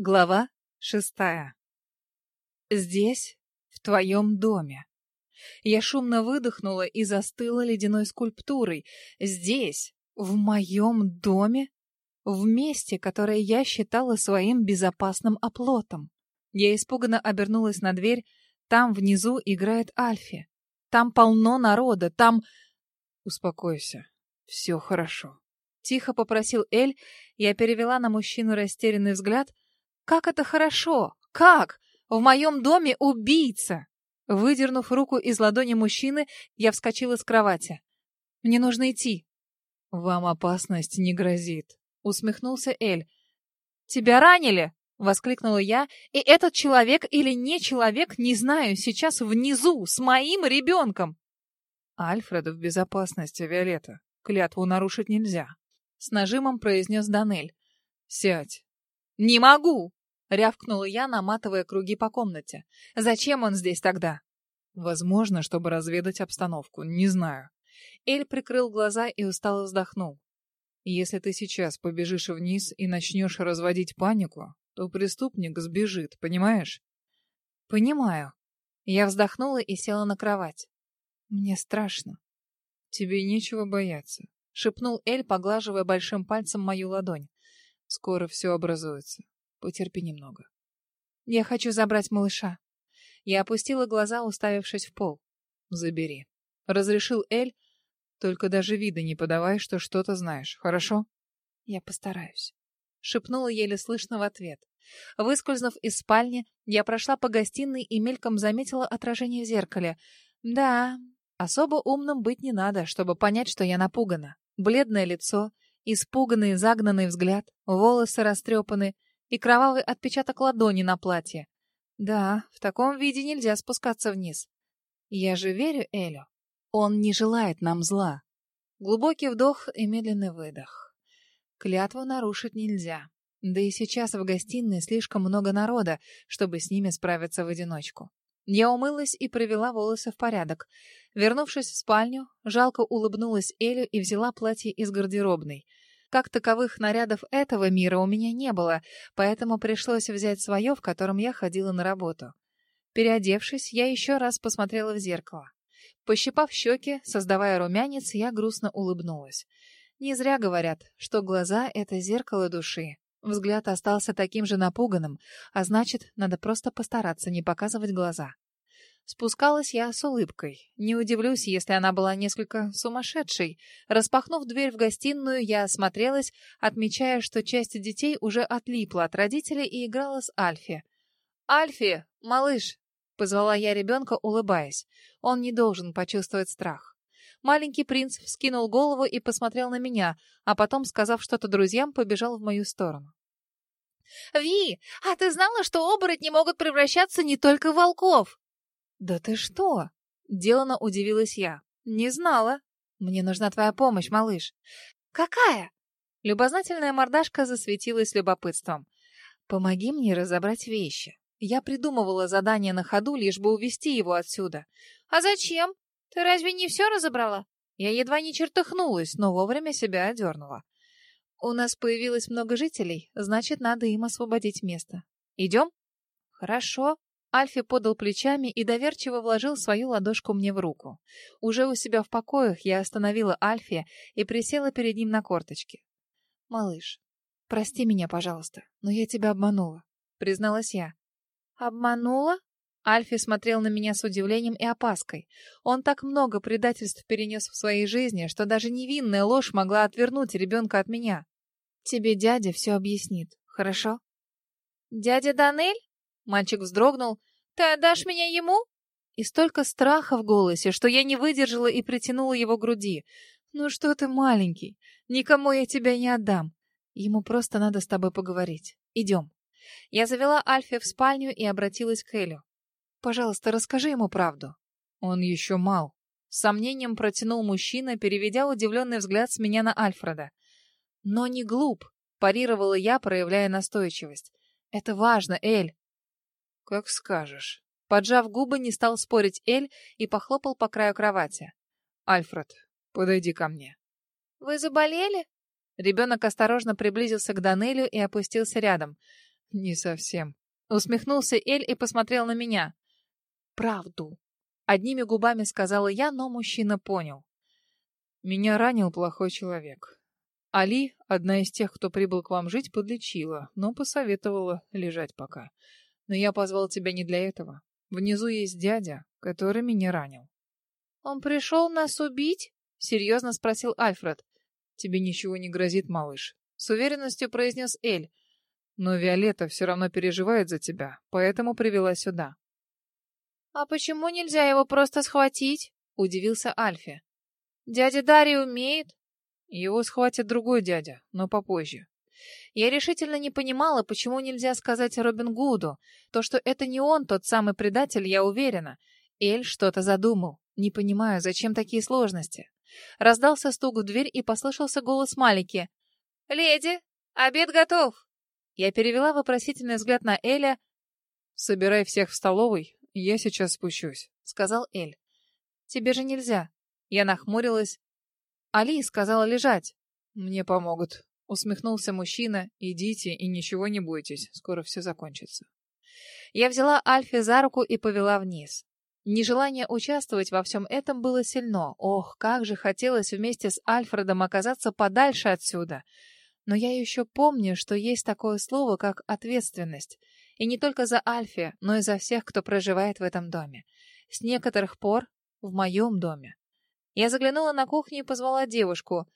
Глава шестая. Здесь, в твоем доме. Я шумно выдохнула и застыла ледяной скульптурой. Здесь, в моем доме, в месте, которое я считала своим безопасным оплотом. Я испуганно обернулась на дверь. Там внизу играет Альфи. Там полно народа, там... Успокойся, все хорошо. Тихо попросил Эль. Я перевела на мужчину растерянный взгляд — как это хорошо! Как? В моем доме убийца! Выдернув руку из ладони мужчины, я вскочила с кровати. Мне нужно идти. Вам опасность не грозит, усмехнулся Эль. Тебя ранили? воскликнула я, и этот человек или не человек, не знаю, сейчас внизу с моим ребенком. Альфред в безопасности, Виолетта. Клятву нарушить нельзя, с нажимом произнес Данель. Сядь. Не могу, Рявкнула я, наматывая круги по комнате. «Зачем он здесь тогда?» «Возможно, чтобы разведать обстановку. Не знаю». Эль прикрыл глаза и устало вздохнул. «Если ты сейчас побежишь вниз и начнешь разводить панику, то преступник сбежит, понимаешь?» «Понимаю». Я вздохнула и села на кровать. «Мне страшно». «Тебе нечего бояться», — шепнул Эль, поглаживая большим пальцем мою ладонь. «Скоро все образуется. Потерпи немного. Я хочу забрать малыша. Я опустила глаза, уставившись в пол. Забери. Разрешил Эль. Только даже вида не подавай, что что-то знаешь, хорошо? Я постараюсь. Шепнула еле слышно в ответ. Выскользнув из спальни, я прошла по гостиной и мельком заметила отражение в зеркале. Да, особо умным быть не надо, чтобы понять, что я напугана. Бледное лицо, испуганный, загнанный взгляд, волосы растрепаны — и кровавый отпечаток ладони на платье. Да, в таком виде нельзя спускаться вниз. Я же верю Элю. Он не желает нам зла. Глубокий вдох и медленный выдох. Клятву нарушить нельзя. Да и сейчас в гостиной слишком много народа, чтобы с ними справиться в одиночку. Я умылась и привела волосы в порядок. Вернувшись в спальню, жалко улыбнулась Элю и взяла платье из гардеробной — как таковых нарядов этого мира у меня не было, поэтому пришлось взять свое, в котором я ходила на работу. Переодевшись, я еще раз посмотрела в зеркало. Пощипав щеки, создавая румянец, я грустно улыбнулась. Не зря говорят, что глаза — это зеркало души. Взгляд остался таким же напуганным, а значит, надо просто постараться не показывать глаза. Спускалась я с улыбкой. Не удивлюсь, если она была несколько сумасшедшей. Распахнув дверь в гостиную, я осмотрелась, отмечая, что часть детей уже отлипла от родителей и играла с Альфи. «Альфи, малыш!» — позвала я ребенка, улыбаясь. Он не должен почувствовать страх. Маленький принц вскинул голову и посмотрел на меня, а потом, сказав что-то друзьям, побежал в мою сторону. «Ви, а ты знала, что оборотни могут превращаться не только в волков?» «Да ты что?» — делано удивилась я. «Не знала. Мне нужна твоя помощь, малыш». «Какая?» Любознательная мордашка засветилась любопытством. «Помоги мне разобрать вещи. Я придумывала задание на ходу, лишь бы увести его отсюда». «А зачем? Ты разве не все разобрала?» Я едва не чертыхнулась, но вовремя себя одернула. «У нас появилось много жителей, значит, надо им освободить место. Идем?» «Хорошо», Альфи подал плечами и доверчиво вложил свою ладошку мне в руку. Уже у себя в покоях я остановила Альфи и присела перед ним на корточки. «Малыш, прости меня, пожалуйста, но я тебя обманула», — призналась я. «Обманула?» Альфи смотрел на меня с удивлением и опаской. Он так много предательств перенес в своей жизни, что даже невинная ложь могла отвернуть ребенка от меня. «Тебе дядя все объяснит, хорошо?» «Дядя Данель?» Мальчик вздрогнул. «Ты отдашь меня ему?» И столько страха в голосе, что я не выдержала и притянула его к груди. «Ну что ты маленький? Никому я тебя не отдам. Ему просто надо с тобой поговорить. Идем». Я завела Альфе в спальню и обратилась к Элю. «Пожалуйста, расскажи ему правду». «Он еще мал». С сомнением протянул мужчина, переведя удивленный взгляд с меня на Альфреда. «Но не глуп», — парировала я, проявляя настойчивость. «Это важно, Эль. «Как скажешь». Поджав губы, не стал спорить Эль и похлопал по краю кровати. «Альфред, подойди ко мне». «Вы заболели?» Ребенок осторожно приблизился к Данелю и опустился рядом. Не совсем. Усмехнулся Эль и посмотрел на меня. Правду. Одними губами сказала я, но мужчина понял. Меня ранил плохой человек. Али, одна из тех, кто прибыл к вам жить, подлечила, но посоветовала лежать пока. Но я позвал тебя не для этого. Внизу есть дядя, который меня ранил. «Он пришел нас убить?» — серьезно спросил Альфред. «Тебе ничего не грозит, малыш», — с уверенностью произнес Эль. «Но Виолетта все равно переживает за тебя, поэтому привела сюда». «А почему нельзя его просто схватить?» — удивился Альфи. «Дядя Дарий умеет?» «Его схватит другой дядя, но попозже. Я решительно не понимала, почему нельзя сказать Робин Гуду. То, что это не он тот самый предатель, я уверена. Эль что-то задумал. Не понимаю, зачем такие сложности. Раздался стук в дверь и послышался голос Малики. «Леди, обед готов!» Я перевела вопросительный взгляд на Эля. «Собирай всех в столовой, я сейчас спущусь», — сказал Эль. «Тебе же нельзя». Я нахмурилась. Али сказала лежать. «Мне помогут», Усмехнулся мужчина. «Идите и ничего не бойтесь, скоро все закончится». Я взяла Альфи за руку и повела вниз. Нежелание участвовать во всем этом было сильно. Ох, как же хотелось вместе с Альфредом оказаться подальше отсюда. Но я еще помню, что есть такое слово, как ответственность. И не только за Альфи, но и за всех, кто проживает в этом доме. С некоторых пор в моем доме. Я заглянула на кухню и позвала девушку.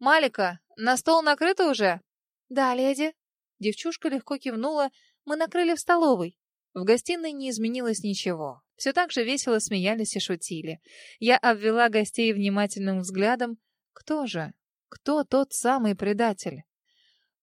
«Малика, на стол накрыто уже?» «Да, леди». Девчушка легко кивнула. «Мы накрыли в столовой». В гостиной не изменилось ничего. Все так же весело смеялись и шутили. Я обвела гостей внимательным взглядом. Кто же? Кто тот самый предатель?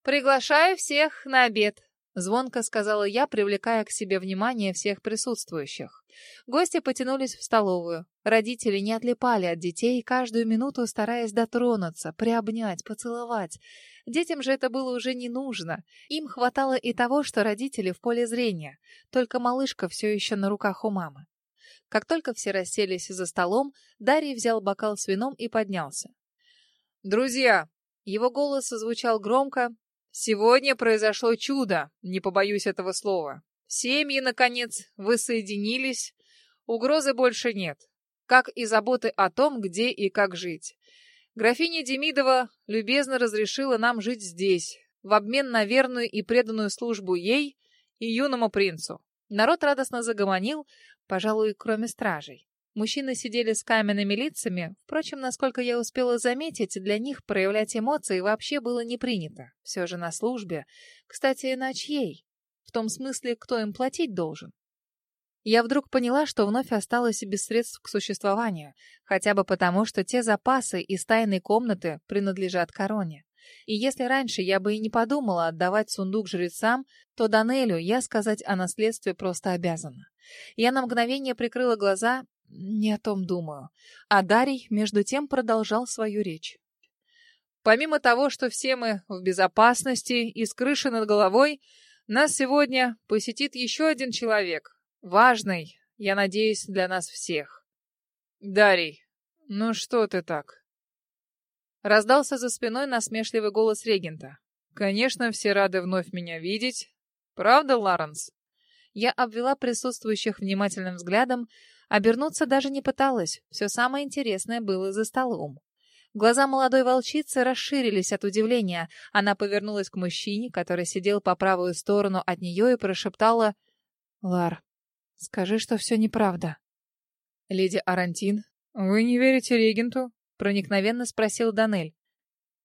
«Приглашаю всех на обед», Звонко сказала я, привлекая к себе внимание всех присутствующих. Гости потянулись в столовую. Родители не отлипали от детей, каждую минуту стараясь дотронуться, приобнять, поцеловать. Детям же это было уже не нужно. Им хватало и того, что родители в поле зрения. Только малышка все еще на руках у мамы. Как только все расселись за столом, Дарий взял бокал с вином и поднялся. «Друзья!» Его голос звучал громко, Сегодня произошло чудо, не побоюсь этого слова. Семьи, наконец, воссоединились, угрозы больше нет, как и заботы о том, где и как жить. Графиня Демидова любезно разрешила нам жить здесь, в обмен на верную и преданную службу ей и юному принцу. Народ радостно загомонил, пожалуй, кроме стражей. Мужчины сидели с каменными лицами. Впрочем, насколько я успела заметить, для них проявлять эмоции вообще было не принято. Все же на службе. Кстати, на чьей? В том смысле, кто им платить должен. Я вдруг поняла, что вновь осталась без средств к существованию, хотя бы потому, что те запасы из тайной комнаты принадлежат короне. И если раньше я бы и не подумала отдавать сундук жрецам, то Данелю я сказать о наследстве просто обязана. Я на мгновение прикрыла глаза не о том думаю. А Дарий, между тем, продолжал свою речь. Помимо того, что все мы в безопасности и с крыши над головой, нас сегодня посетит еще один человек. Важный, я надеюсь, для нас всех. Дарий, ну что ты так? Раздался за спиной насмешливый голос регента. Конечно, все рады вновь меня видеть. Правда, Ларенс? Я обвела присутствующих внимательным взглядом, Обернуться даже не пыталась, все самое интересное было за столом. Глаза молодой волчицы расширились от удивления. Она повернулась к мужчине, который сидел по правую сторону от нее, и прошептала «Лар, скажи, что все неправда». «Леди Арантин, вы не верите регенту?» — проникновенно спросил Данель.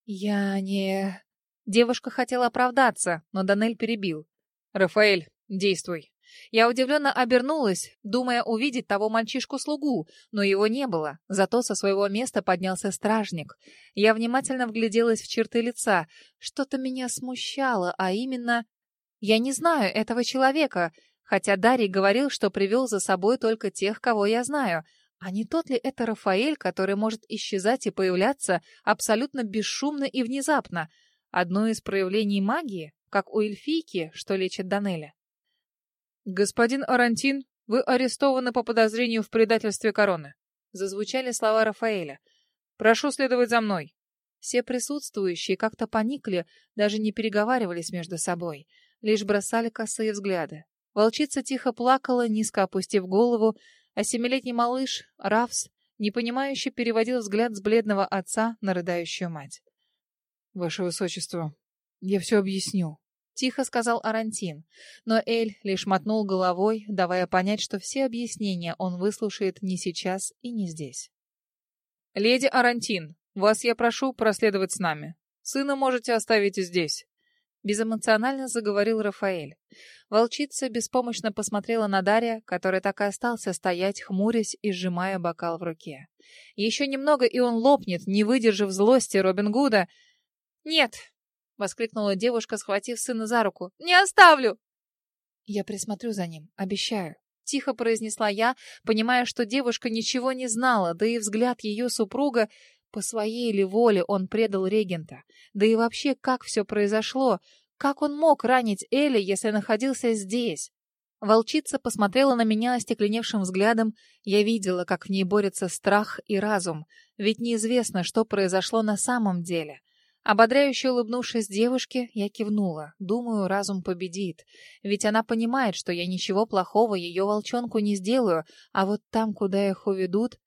«Я не...» Девушка хотела оправдаться, но Данель перебил. «Рафаэль, действуй. Я удивленно обернулась, думая увидеть того мальчишку-слугу, но его не было, зато со своего места поднялся стражник. Я внимательно вгляделась в черты лица. Что-то меня смущало, а именно... Я не знаю этого человека, хотя Дарий говорил, что привел за собой только тех, кого я знаю. А не тот ли это Рафаэль, который может исчезать и появляться абсолютно бесшумно и внезапно? Одно из проявлений магии, как у эльфийки, что лечит Данеля. «Господин Арантин, вы арестованы по подозрению в предательстве короны», зазвучали слова Рафаэля. «Прошу следовать за мной». Все присутствующие как-то поникли, даже не переговаривались между собой. лишь бросали косые взгляды. Волчица тихо плакала, низко опустив голову, а семилетний малыш, Рафс, непонимающе переводил взгляд с бледного отца на рыдающую мать. «Ваше Высочество, я все объясню», — тихо сказал Арантин, но Эль лишь мотнул головой, давая понять, что все объяснения он выслушает не сейчас и не здесь. «Леди Арантин, вас я прошу проследовать с нами. Сына можете оставить здесь», — безэмоционально заговорил Рафаэль. Волчица беспомощно посмотрела на Дарья, который так и остался стоять, хмурясь и сжимая бокал в руке. Еще немного, и он лопнет, не выдержав злости Робин Гуда. «Нет!» — воскликнула девушка, схватив сына за руку. «Не оставлю!» «Я присмотрю за ним, обещаю», — тихо произнесла я, понимая, что девушка ничего не знала, да и взгляд ее супруга по своей ли воле он предал регента? Да и вообще, как все произошло? Как он мог ранить Элли, если находился здесь? Волчица посмотрела на меня остекленевшим взглядом. Я видела, как в ней борется страх и разум, ведь неизвестно, что произошло на самом деле. Ободряюще улыбнувшись девушке, я кивнула. Думаю, разум победит. Ведь она понимает, что я ничего плохого ее волчонку не сделаю, а вот там, куда их уведут...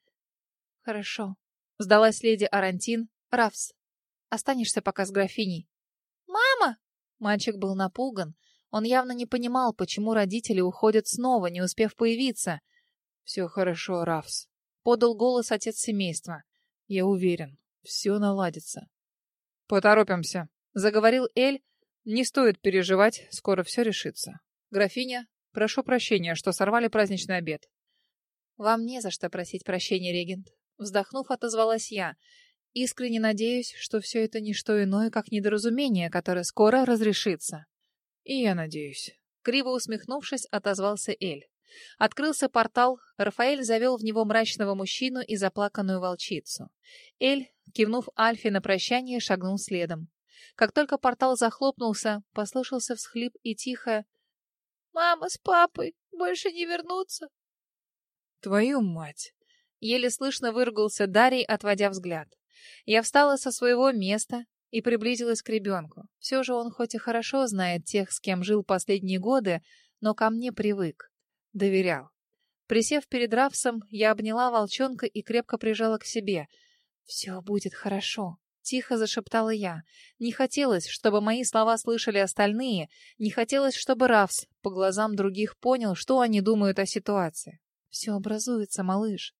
Хорошо. Сдалась леди Арантин. Рафс, останешься пока с графиней. «Мама!» Мальчик был напуган. Он явно не понимал, почему родители уходят снова, не успев появиться. «Все хорошо, Рафс», — подал голос отец семейства. «Я уверен, все наладится». «Поторопимся», — заговорил Эль. «Не стоит переживать, скоро все решится. Графиня, прошу прощения, что сорвали праздничный обед». «Вам не за что просить прощения, регент», — вздохнув, отозвалась я. Искренне надеюсь, что все это не что иное, как недоразумение, которое скоро разрешится. И я надеюсь. Криво усмехнувшись, отозвался Эль. Открылся портал, Рафаэль завел в него мрачного мужчину и заплаканную волчицу. Эль, кивнув Альфе на прощание, шагнул следом. Как только портал захлопнулся, послышался всхлип и тихо «Мама с папой больше не вернутся». «Твою мать!» — еле слышно выругался Дарий, отводя взгляд. Я встала со своего места и приблизилась к ребенку. Все же он хоть и хорошо знает тех, с кем жил последние годы, но ко мне привык, доверял. Присев перед Рафсом, я обняла волчонка и крепко прижала к себе. «Все будет хорошо», — тихо зашептала я. Не хотелось, чтобы мои слова слышали остальные, не хотелось, чтобы Рафс по глазам других понял, что они думают о ситуации. «Все образуется, малыш.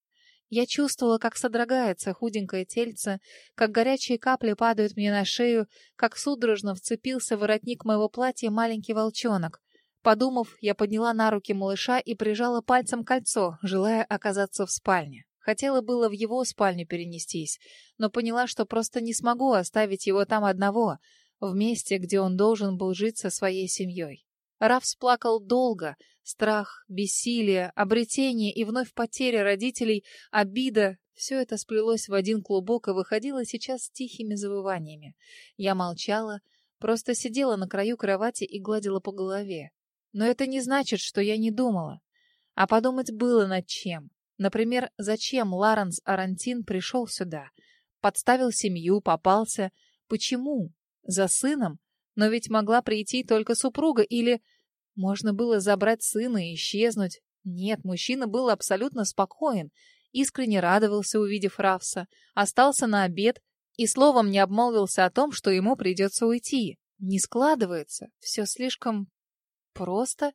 Я чувствовала, как содрогается худенькое тельце, как горячие капли падают мне на шею, как судорожно вцепился в воротник моего платья маленький волчонок. Подумав, я подняла на руки малыша и прижала пальцем кольцо, желая оказаться в спальне. Хотела было в его спальню перенестись, но поняла, что просто не смогу оставить его там одного, в месте, где он должен был жить со своей семьей. Раф сплакал долго. Страх, бессилие, обретение и вновь потеря родителей, обида — все это сплелось в один клубок и выходило сейчас тихими завываниями. Я молчала, просто сидела на краю кровати и гладила по голове. Но это не значит, что я не думала. А подумать было над чем. Например, зачем Ларенс Арантин пришел сюда? Подставил семью, попался. Почему? За сыном? Но ведь могла прийти только супруга или... Можно было забрать сына и исчезнуть. Нет, мужчина был абсолютно спокоен, искренне радовался, увидев Рафса, остался на обед и словом не обмолвился о том, что ему придется уйти. Не складывается, все слишком просто.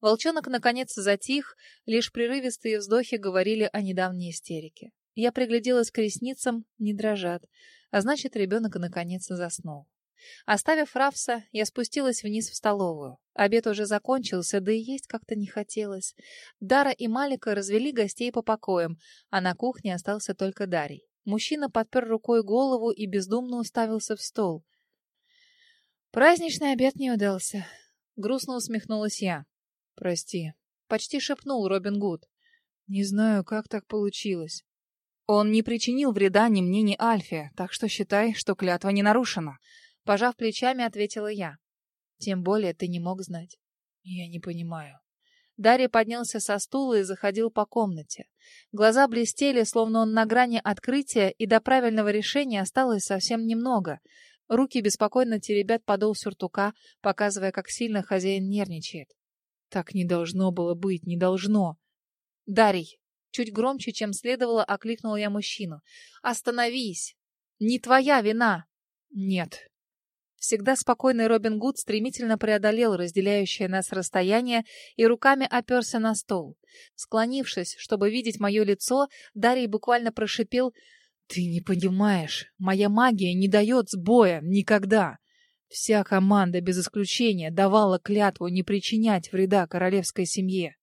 Волчонок наконец затих, лишь прерывистые вздохи говорили о недавней истерике. Я пригляделась к ресницам, не дрожат, а значит, ребенок наконец заснул. Оставив Рафса, я спустилась вниз в столовую. Обед уже закончился, да и есть как-то не хотелось. Дара и Малика развели гостей по покоям, а на кухне остался только Дарий. Мужчина подпер рукой голову и бездумно уставился в стол. Праздничный обед не удался. Грустно усмехнулась я. «Прости», — почти шепнул Робин Гуд. «Не знаю, как так получилось. Он не причинил вреда ни мне, ни Альфе, так что считай, что клятва не нарушена. Пожав плечами, ответила я. Тем более ты не мог знать. Я не понимаю. Дарья поднялся со стула и заходил по комнате. Глаза блестели, словно он на грани открытия, и до правильного решения осталось совсем немного. Руки беспокойно теребят подол сюртука, показывая, как сильно хозяин нервничает. Так не должно было быть, не должно. Дарий, чуть громче, чем следовало, окликнула я мужчину. Остановись! Не твоя вина! Нет. Всегда спокойный Робин Гуд стремительно преодолел разделяющее нас расстояние и руками оперся на стол. Склонившись, чтобы видеть мое лицо, Дарий буквально прошипел «Ты не понимаешь, моя магия не дает сбоя никогда!» Вся команда, без исключения, давала клятву не причинять вреда королевской семье.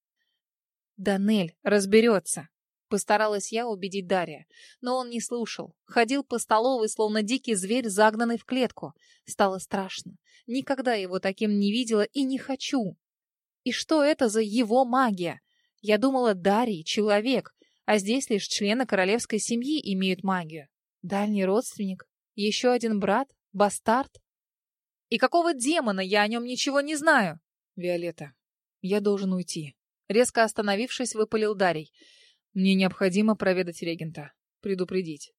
Данель разберется. Постаралась я убедить Дарья. Но он не слушал. Ходил по столовой, словно дикий зверь, загнанный в клетку. Стало страшно. Никогда его таким не видела и не хочу. И что это за его магия? Я думала, Дарий — человек, а здесь лишь члены королевской семьи имеют магию. Дальний родственник? Еще один брат? Бастард? И какого демона я о нем ничего не знаю? Виолетта, я должен уйти. Резко остановившись, выпалил Дарий. Мне необходимо проведать регента. Предупредить.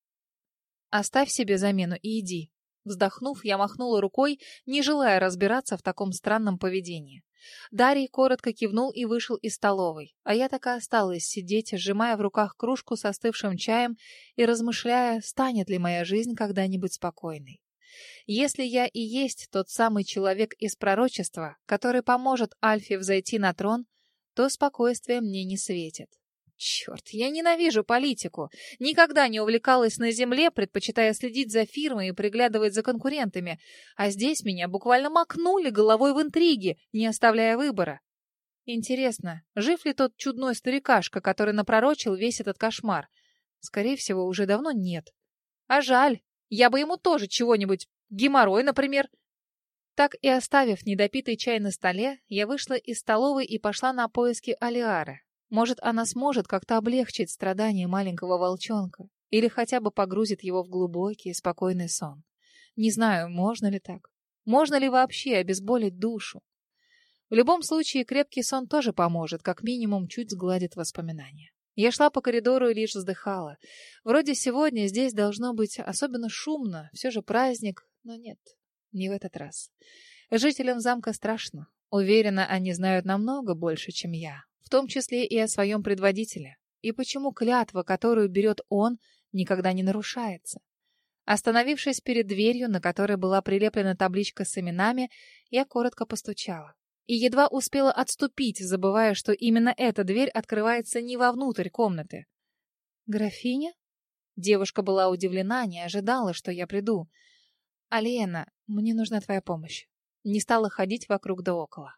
Оставь себе замену и иди. Вздохнув, я махнула рукой, не желая разбираться в таком странном поведении. Дарий коротко кивнул и вышел из столовой, а я так и осталась сидеть, сжимая в руках кружку с остывшим чаем и размышляя, станет ли моя жизнь когда-нибудь спокойной. Если я и есть тот самый человек из пророчества, который поможет Альфе взойти на трон, то спокойствие мне не светит. Черт, я ненавижу политику. Никогда не увлекалась на земле, предпочитая следить за фирмой и приглядывать за конкурентами. А здесь меня буквально макнули головой в интриги, не оставляя выбора. Интересно, жив ли тот чудной старикашка, который напророчил весь этот кошмар? Скорее всего, уже давно нет. А жаль, я бы ему тоже чего-нибудь, геморрой, например. Так и оставив недопитый чай на столе, я вышла из столовой и пошла на поиски Алиары. Может, она сможет как-то облегчить страдания маленького волчонка или хотя бы погрузит его в глубокий, спокойный сон. Не знаю, можно ли так. Можно ли вообще обезболить душу? В любом случае, крепкий сон тоже поможет, как минимум чуть сгладит воспоминания. Я шла по коридору и лишь вздыхала. Вроде сегодня здесь должно быть особенно шумно, все же праздник, но нет, не в этот раз. Жителям замка страшно. Уверена, они знают намного больше, чем я в том числе и о своем предводителе. И почему клятва, которую берет он, никогда не нарушается? Остановившись перед дверью, на которой была прилеплена табличка с именами, я коротко постучала. И едва успела отступить, забывая, что именно эта дверь открывается не вовнутрь комнаты. «Графиня?» Девушка была удивлена, не ожидала, что я приду. «Алена, мне нужна твоя помощь». Не стала ходить вокруг да около.